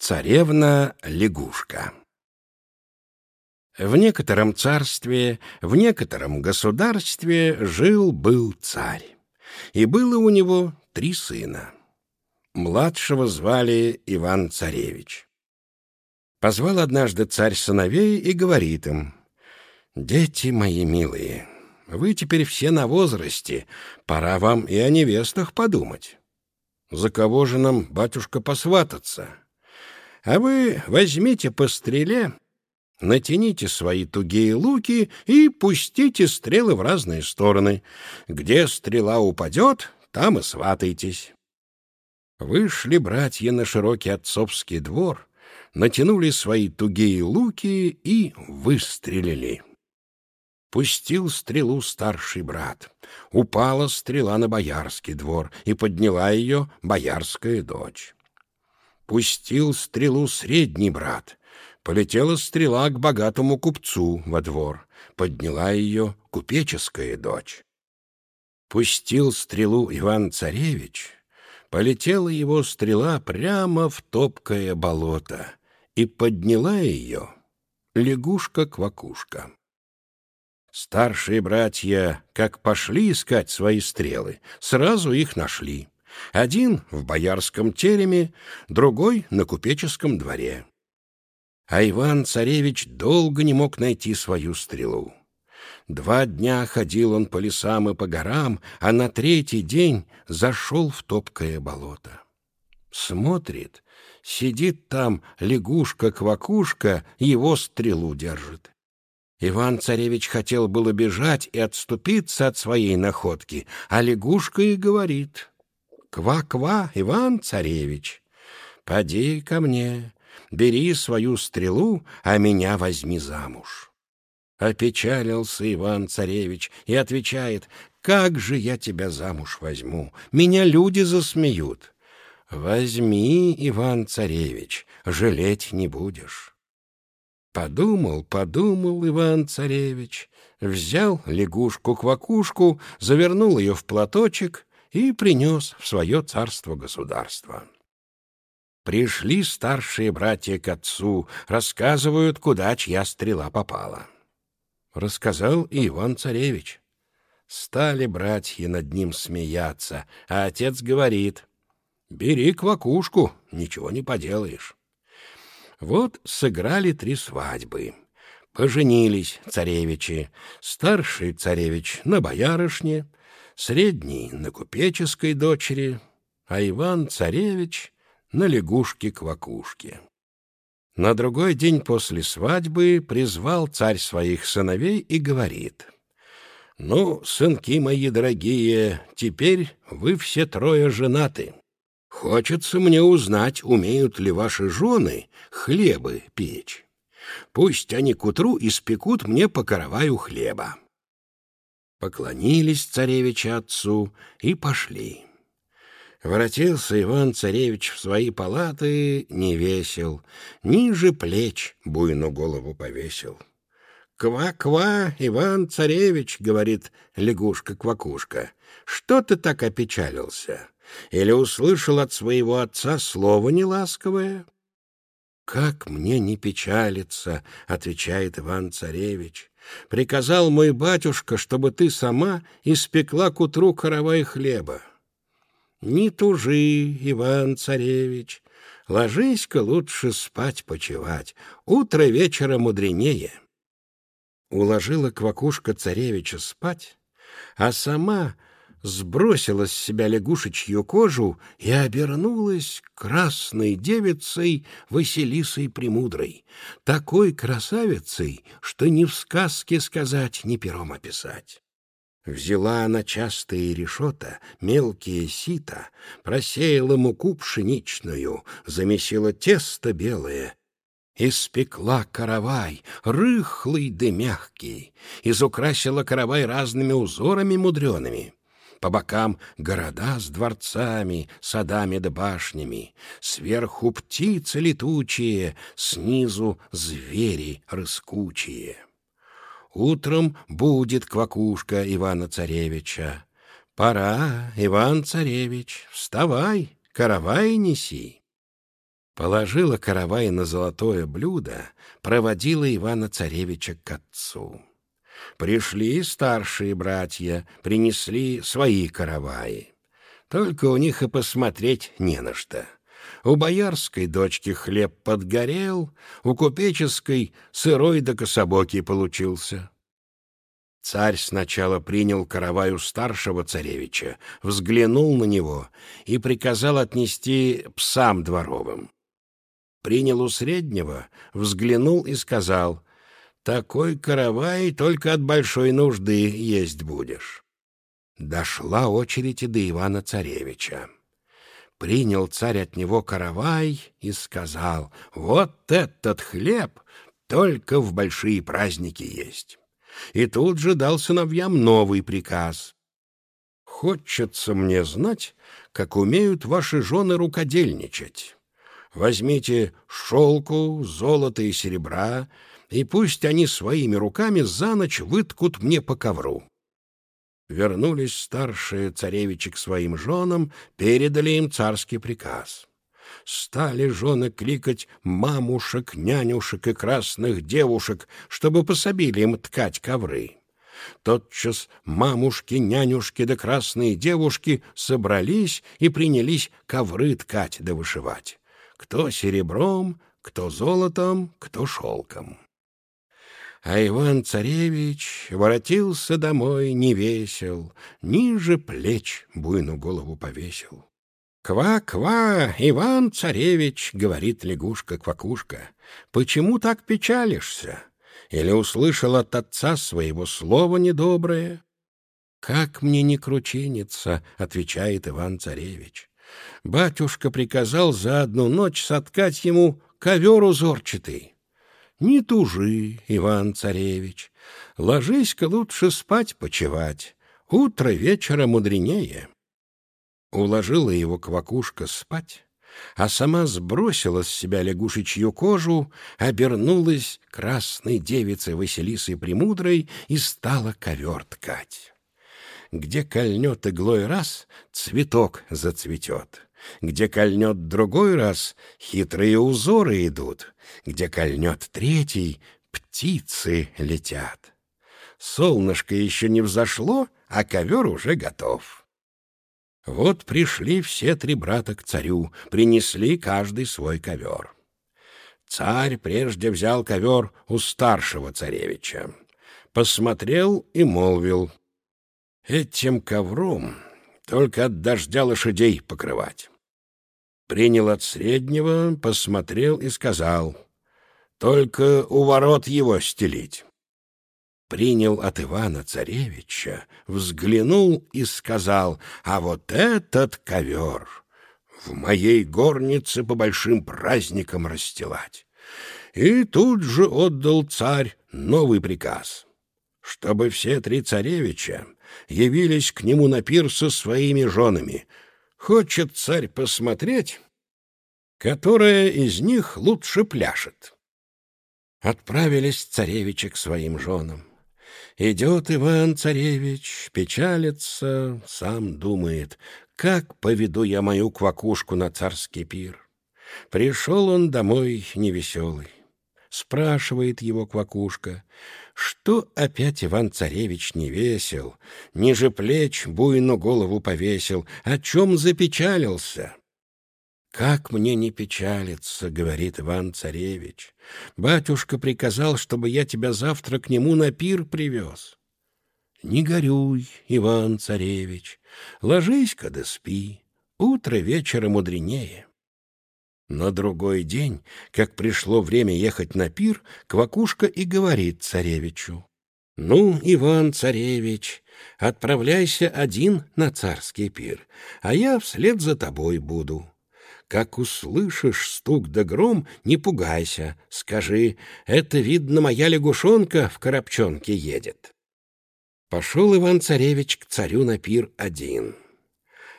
Царевна-лягушка В некотором царстве, в некотором государстве жил-был царь, и было у него три сына. Младшего звали Иван-Царевич. Позвал однажды царь сыновей и говорит им, «Дети мои милые, вы теперь все на возрасте, пора вам и о невестах подумать. За кого же нам, батюшка, посвататься?» А вы возьмите по стреле, натяните свои тугие луки и пустите стрелы в разные стороны. Где стрела упадет, там и сватайтесь. Вышли братья на широкий отцовский двор, натянули свои тугие луки и выстрелили. Пустил стрелу старший брат. Упала стрела на боярский двор, и подняла ее боярская дочь. Пустил стрелу средний брат. Полетела стрела к богатому купцу во двор. Подняла ее купеческая дочь. Пустил стрелу Иван-царевич. Полетела его стрела прямо в топкое болото. И подняла ее лягушка-квакушка. Старшие братья, как пошли искать свои стрелы, сразу их нашли. Один в боярском тереме, другой на купеческом дворе. А Иван-царевич долго не мог найти свою стрелу. Два дня ходил он по лесам и по горам, а на третий день зашел в топкое болото. Смотрит, сидит там лягушка-квакушка, его стрелу держит. Иван-царевич хотел было бежать и отступиться от своей находки, а лягушка и говорит, Ква-ква, Иван-царевич, поди ко мне, бери свою стрелу, а меня возьми замуж. Опечалился Иван-царевич и отвечает, как же я тебя замуж возьму, меня люди засмеют. Возьми, Иван-царевич, жалеть не будешь. Подумал, подумал Иван-царевич, взял лягушку-квакушку, завернул ее в платочек и принес в свое царство-государство. Пришли старшие братья к отцу, рассказывают, куда чья стрела попала. Рассказал Иван-царевич. Стали братья над ним смеяться, а отец говорит, «Бери квакушку, ничего не поделаешь». Вот сыграли три свадьбы. Поженились царевичи. Старший царевич на боярышне, средний — на купеческой дочери, а Иван-царевич — на лягушке-квакушке. На другой день после свадьбы призвал царь своих сыновей и говорит, «Ну, сынки мои дорогие, теперь вы все трое женаты. Хочется мне узнать, умеют ли ваши жены хлебы печь. Пусть они к утру испекут мне по караваю хлеба поклонились царевича отцу и пошли. Воротился Иван-царевич в свои палаты, не весел, ниже плеч буйну голову повесил. «Ква-ква, Иван-царевич!» — говорит лягушка-квакушка. «Что ты так опечалился? Или услышал от своего отца слово неласковое?» «Как мне не печалиться?» — отвечает Иван-царевич. Приказал мой батюшка, чтобы ты сама испекла к утру каравай хлеба. Не тужи, Иван-царевич, ложись-ка лучше спать-почевать, утро вечера мудренее. Уложила квакушка царевича спать, а сама сбросила с себя лягушечью кожу и обернулась красной девицей Василисой Премудрой, такой красавицей, что ни в сказке сказать, ни пером описать. Взяла она частые решета, мелкие сита, просеяла муку пшеничную, замесила тесто белое, Испекла каравай, рыхлый да мягкий, изукрасила каравай разными узорами мудреными по бокам города с дворцами, садами да башнями, сверху птицы летучие, снизу звери рыскучие. Утром будет квакушка Ивана-царевича. Пора, Иван-царевич, вставай, каравай неси. Положила каравай на золотое блюдо, проводила Ивана-царевича к отцу. Пришли старшие братья, принесли свои караваи. Только у них и посмотреть не на что. У боярской дочки хлеб подгорел, у купеческой сырой да кособокий получился. Царь сначала принял каравай у старшего царевича, взглянул на него и приказал отнести псам дворовым. Принял у среднего, взглянул и сказал, «Такой каравай только от большой нужды есть будешь». Дошла очередь и до Ивана-царевича. Принял царь от него каравай и сказал, «Вот этот хлеб только в большие праздники есть». И тут же дал сыновьям новый приказ. «Хочется мне знать, как умеют ваши жены рукодельничать. Возьмите шелку, золото и серебра, и пусть они своими руками за ночь выткут мне по ковру. Вернулись старшие царевичи к своим женам, передали им царский приказ. Стали жены кликать мамушек, нянюшек и красных девушек, чтобы пособили им ткать ковры. Тотчас мамушки, нянюшки да красные девушки собрались и принялись ковры ткать да вышивать. Кто серебром, кто золотом, кто шелком а Иван-царевич воротился домой невесел, ниже плеч буйну голову повесил. «Ква-ква, Иван-царевич!» — говорит лягушка-квакушка. «Почему так печалишься? Или услышал от отца своего слова недоброе?» «Как мне не кручиниться?» — отвечает Иван-царевич. «Батюшка приказал за одну ночь соткать ему ковер узорчатый». Не тужи, Иван-царевич, ложись-ка лучше спать-почевать, утро вечера мудренее. Уложила его квакушка спать, а сама сбросила с себя лягушечью кожу, обернулась красной девицей Василисой Премудрой и стала ковер ткать. Где кольнет иглой раз, цветок зацветет. Где кольнет другой раз, хитрые узоры идут. Где кольнет третий, птицы летят. Солнышко еще не взошло, а ковер уже готов. Вот пришли все три брата к царю, принесли каждый свой ковер. Царь прежде взял ковер у старшего царевича. Посмотрел и молвил. Этим ковром только от дождя лошадей покрывать. Принял от среднего, посмотрел и сказал, только у ворот его стелить. Принял от Ивана Царевича, взглянул и сказал, а вот этот ковер в моей горнице по большим праздникам расстилать. И тут же отдал царь новый приказ, чтобы все три царевича явились к нему на пир со своими женами. Хочет царь посмотреть, которая из них лучше пляшет. Отправились царевичи к своим женам. Идет Иван-царевич, печалится, сам думает, как поведу я мою квакушку на царский пир. Пришел он домой невеселый. Спрашивает его квакушка, что опять Иван-царевич не весел, ниже плеч буйну голову повесил, о чем запечалился? «Как мне не печалиться», — говорит Иван-царевич. «Батюшка приказал, чтобы я тебя завтра к нему на пир привез». «Не горюй, Иван-царевич, ложись-ка да спи, утро вечера мудренее». На другой день, как пришло время ехать на пир, Квакушка и говорит царевичу. «Ну, Иван-царевич, отправляйся один на царский пир, а я вслед за тобой буду. Как услышишь стук да гром, не пугайся, скажи, это, видно, моя лягушонка в коробчонке едет». Пошел Иван-царевич к царю на пир один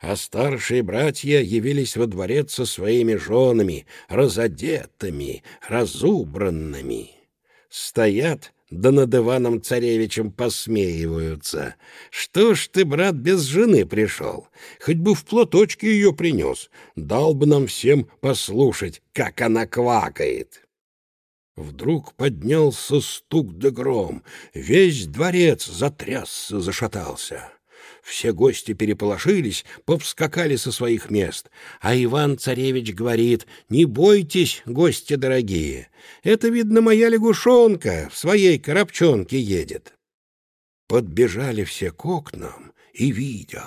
а старшие братья явились во дворец со своими женами, разодетыми, разубранными. Стоят, да над Иваном-царевичем посмеиваются. Что ж ты, брат, без жены пришел? Хоть бы в платочке ее принес, дал бы нам всем послушать, как она квакает». Вдруг поднялся стук да гром, весь дворец затрясся, зашатался. Все гости переполошились, повскакали со своих мест. А Иван-царевич говорит, «Не бойтесь, гости дорогие, это, видно, моя лягушонка в своей коробчонке едет». Подбежали все к окнам и видят.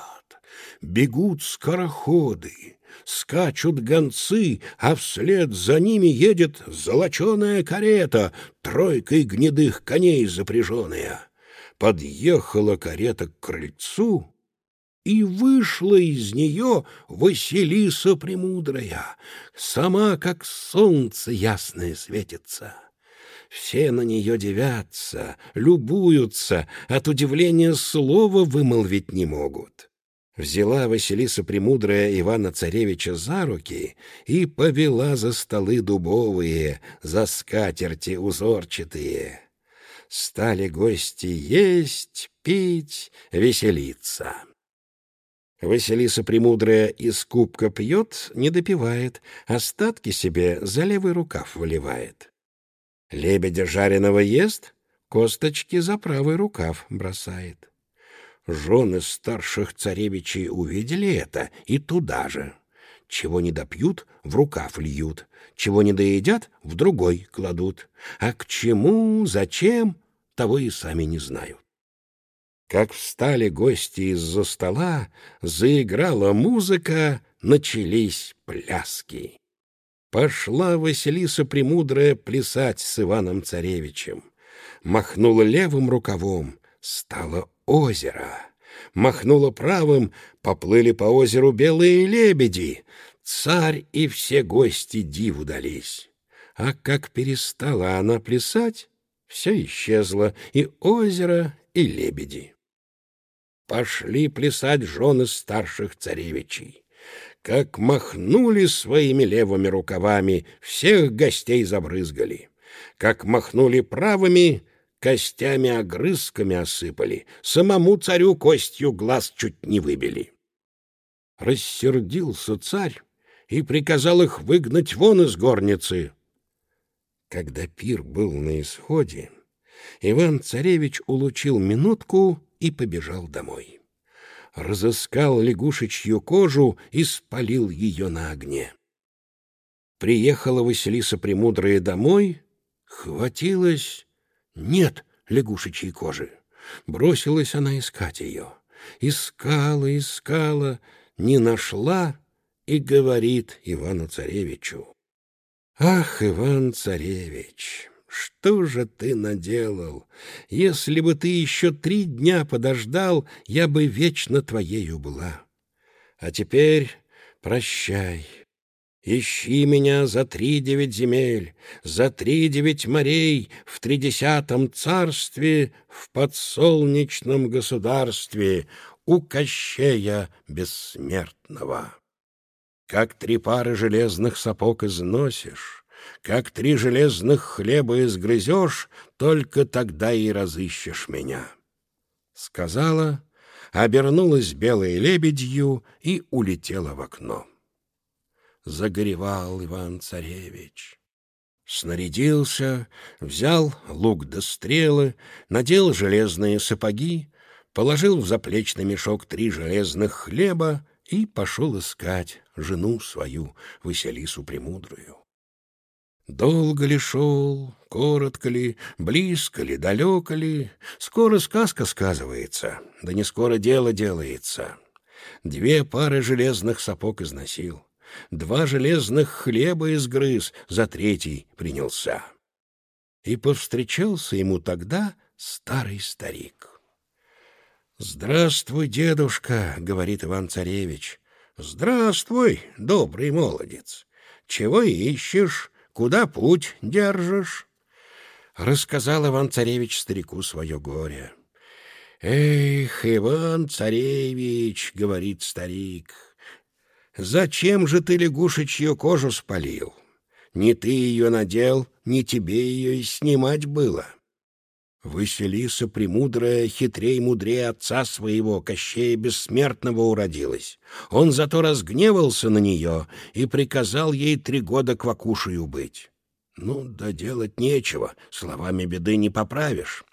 Бегут скороходы, скачут гонцы, а вслед за ними едет золоченая карета, тройкой гнедых коней запряженная подъехала карета к крыльцу, и вышла из нее Василиса Премудрая, сама как солнце ясное светится. Все на нее девятся, любуются, от удивления слова вымолвить не могут. Взяла Василиса Премудрая Ивана-Царевича за руки и повела за столы дубовые, за скатерти узорчатые стали гости есть, пить, веселиться. Василиса Премудрая из кубка пьет, не допивает, остатки себе за левый рукав выливает. Лебедя жареного ест, косточки за правый рукав бросает. Жены старших царевичей увидели это и туда же. Чего не допьют, в рукав льют, чего не доедят, в другой кладут. А к чему, зачем, того и сами не знают. Как встали гости из-за стола, заиграла музыка, начались пляски. Пошла Василиса Премудрая плясать с Иваном Царевичем. Махнула левым рукавом, стало озеро махнула правым, поплыли по озеру белые лебеди. Царь и все гости диву дались. А как перестала она плясать, все исчезло, и озеро, и лебеди. Пошли плясать жены старших царевичей. Как махнули своими левыми рукавами, всех гостей забрызгали. Как махнули правыми, костями-огрызками осыпали, самому царю костью глаз чуть не выбили. Рассердился царь и приказал их выгнать вон из горницы. Когда пир был на исходе, Иван-царевич улучил минутку и побежал домой. Разыскал лягушечью кожу и спалил ее на огне. Приехала Василиса Премудрая домой, хватилась нет лягушечьей кожи. Бросилась она искать ее. Искала, искала, не нашла и говорит Ивану-царевичу. «Ах, Иван-царевич, что же ты наделал? Если бы ты еще три дня подождал, я бы вечно твоею была. А теперь прощай, Ищи меня за три девять земель, за три девять морей, в тридесятом царстве, в подсолнечном государстве, у Кощея бессмертного. Как три пары железных сапог износишь, как три железных хлеба изгрызешь, только тогда и разыщешь меня. Сказала, обернулась белой лебедью и улетела в окно загоревал Иван-царевич. Снарядился, взял лук да стрелы, надел железные сапоги, положил в заплечный мешок три железных хлеба и пошел искать жену свою, Василису Премудрую. Долго ли шел, коротко ли, близко ли, далеко ли, скоро сказка сказывается, да не скоро дело делается. Две пары железных сапог износил два железных хлеба изгрыз, за третий принялся. И повстречался ему тогда старый старик. «Здравствуй, дедушка», — говорит Иван-царевич. «Здравствуй, добрый молодец. Чего ищешь? Куда путь держишь?» Рассказал Иван-царевич старику свое горе. «Эх, Иван-царевич», — говорит старик, — Зачем же ты лягушечью кожу спалил? Не ты ее надел, не тебе ее и снимать было. Василиса Премудрая хитрей мудрее отца своего, Кощея Бессмертного, уродилась. Он зато разгневался на нее и приказал ей три года к Вакушию быть. Ну, да делать нечего, словами беды не поправишь.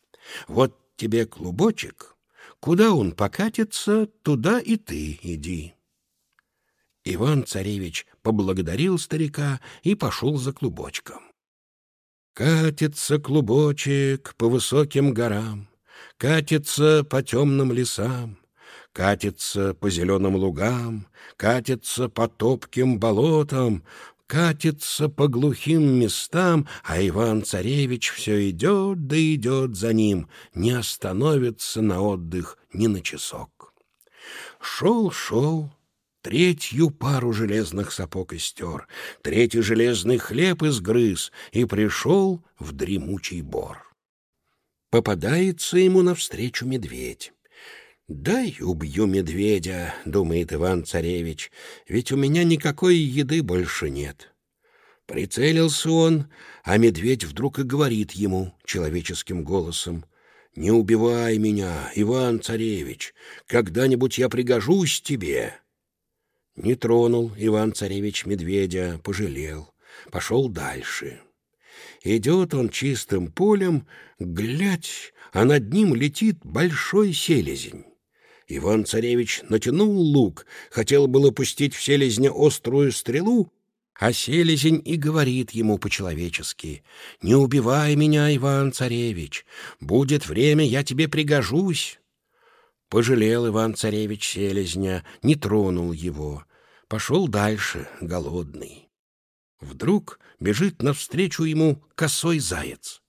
Вот тебе клубочек, куда он покатится, туда и ты иди. Иван-царевич поблагодарил старика и пошел за клубочком. Катится клубочек по высоким горам, Катится по темным лесам, Катится по зеленым лугам, Катится по топким болотам, Катится по глухим местам, А Иван-царевич все идет да идет за ним, Не остановится на отдых ни на часок. Шел-шел, третью пару железных сапог истер, третий железный хлеб изгрыз и пришел в дремучий бор. Попадается ему навстречу медведь. «Дай убью медведя», — думает Иван-царевич, «ведь у меня никакой еды больше нет». Прицелился он, а медведь вдруг и говорит ему человеческим голосом, «Не убивай меня, Иван-царевич, когда-нибудь я пригожусь тебе». Не тронул Иван-царевич медведя, пожалел, пошел дальше. Идет он чистым полем, глядь, а над ним летит большой селезень. Иван-царевич натянул лук, хотел было пустить в селезня острую стрелу, а селезень и говорит ему по-человечески, «Не убивай меня, Иван-царевич, будет время, я тебе пригожусь». Пожалел Иван-царевич селезня, не тронул его. Пошел дальше, голодный. Вдруг бежит навстречу ему косой заяц.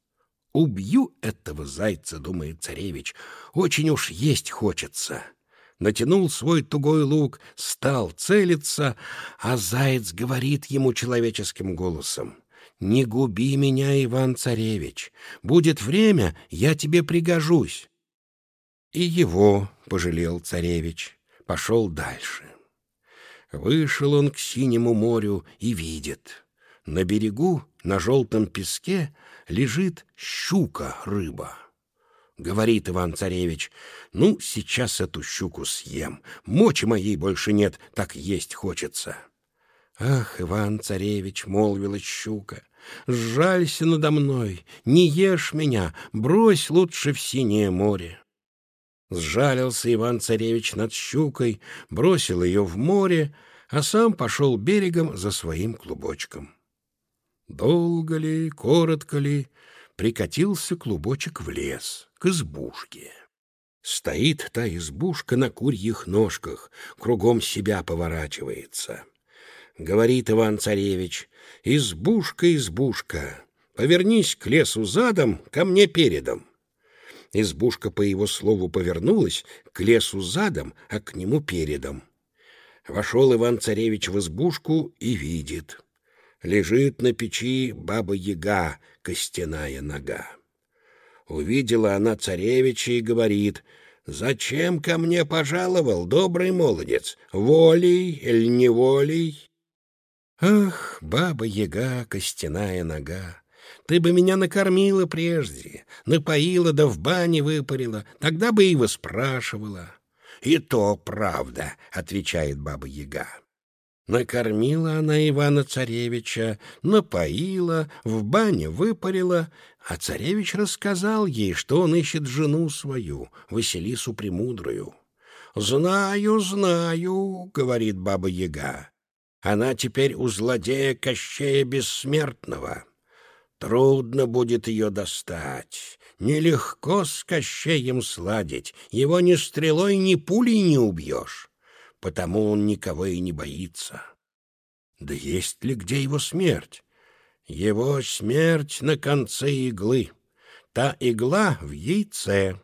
«Убью этого зайца», — думает царевич, — «очень уж есть хочется». Натянул свой тугой лук, стал целиться, а заяц говорит ему человеческим голосом. «Не губи меня, Иван-царевич. Будет время, я тебе пригожусь». И его пожалел царевич, пошел дальше. Вышел он к синему морю и видит. На берегу, на желтом песке, лежит щука-рыба. Говорит Иван-царевич, ну, сейчас эту щуку съем. Мочи моей больше нет, так есть хочется. Ах, Иван-царевич, молвила щука, жалься надо мной, не ешь меня, брось лучше в синее море. Сжалился Иван-царевич над щукой, бросил ее в море, а сам пошел берегом за своим клубочком. Долго ли, коротко ли, прикатился клубочек в лес, к избушке. Стоит та избушка на курьих ножках, кругом себя поворачивается. Говорит Иван-царевич, «Избушка, избушка, повернись к лесу задом, ко мне передом». Избушка, по его слову, повернулась к лесу задом, а к нему передом. Вошел Иван-царевич в избушку и видит. Лежит на печи баба-яга, костяная нога. Увидела она царевича и говорит, «Зачем ко мне пожаловал, добрый молодец? Волей или неволей?» «Ах, баба-яга, костяная нога!» Ты бы меня накормила прежде, напоила да в бане выпарила, тогда бы и выспрашивала. — И то правда, — отвечает баба-яга. Накормила она Ивана-царевича, напоила, в бане выпарила, а царевич рассказал ей, что он ищет жену свою, Василису Премудрую. «Знаю, знаю», — говорит баба-яга. «Она теперь у злодея Кощея Бессмертного. Трудно будет ее достать. Нелегко с Кощеем сладить. Его ни стрелой, ни пулей не убьешь. Потому он никого и не боится. Да есть ли где его смерть? Его смерть на конце иглы. Та игла в яйце,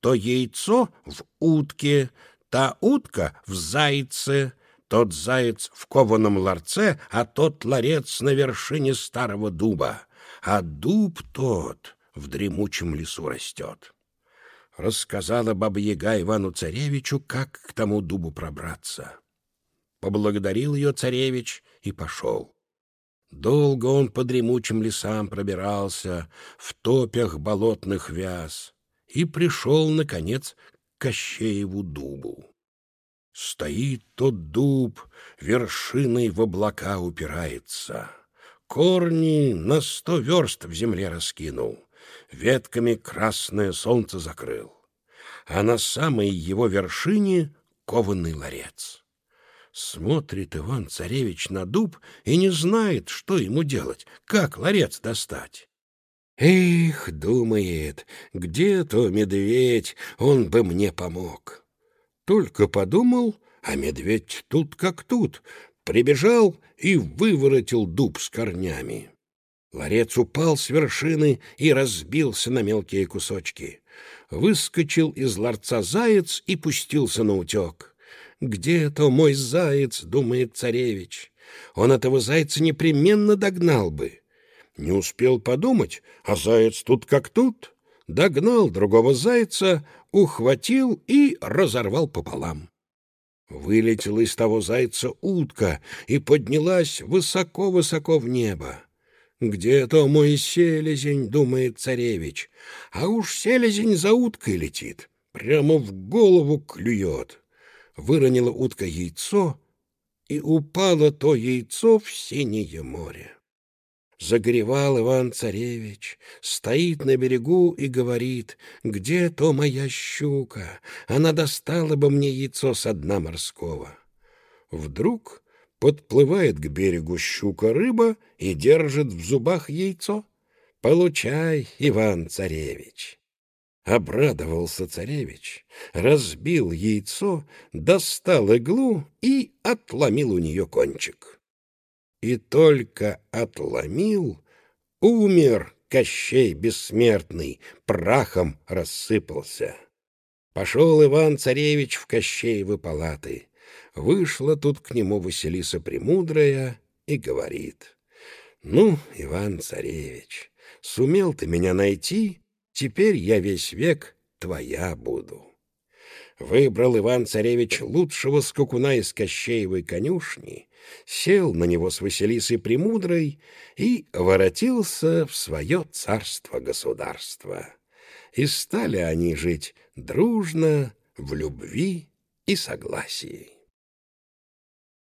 то яйцо в утке, та утка в зайце, тот заяц в кованом ларце, а тот ларец на вершине старого дуба а дуб тот в дремучем лесу растет. Рассказала баба-яга Ивану-царевичу, как к тому дубу пробраться. Поблагодарил ее царевич и пошел. Долго он по дремучим лесам пробирался, в топях болотных вяз, и пришел, наконец, к Кощееву дубу. Стоит тот дуб, вершиной в облака упирается. Корни на сто верст в земле раскинул, ветками красное солнце закрыл, а на самой его вершине кованый ларец. Смотрит Иван-царевич на дуб и не знает, что ему делать, как ларец достать. Эх, думает, где то медведь, он бы мне помог. Только подумал, а медведь тут как тут, прибежал и выворотил дуб с корнями. Ларец упал с вершины и разбился на мелкие кусочки. Выскочил из ларца заяц и пустился на утек. «Где-то мой заяц», — думает царевич. Он этого зайца непременно догнал бы. Не успел подумать, а заяц тут как тут. Догнал другого зайца, ухватил и разорвал пополам. Вылетела из того зайца утка и поднялась высоко-высоко в небо. «Где-то мой селезень», — думает царевич, а уж селезень за уткой летит, прямо в голову клюет выронила утка яйцо, и упало то яйцо в синее море. Загревал Иван-царевич, стоит на берегу и говорит, «Где то моя щука? Она достала бы мне яйцо со дна морского». Вдруг подплывает к берегу щука-рыба и держит в зубах яйцо. «Получай, Иван-царевич!» Обрадовался царевич, разбил яйцо, достал иглу и отломил у нее кончик. И только отломил, умер Кощей Бессмертный, прахом рассыпался. Пошел Иван-царевич в Кощеевы палаты. Вышла тут к нему Василиса Премудрая и говорит, «Ну, Иван-царевич, сумел ты меня найти, Теперь я весь век твоя буду. Выбрал Иван-царевич лучшего скакуна из Кощеевой конюшни, сел на него с Василисой Премудрой и воротился в свое царство-государство. И стали они жить дружно, в любви и согласии.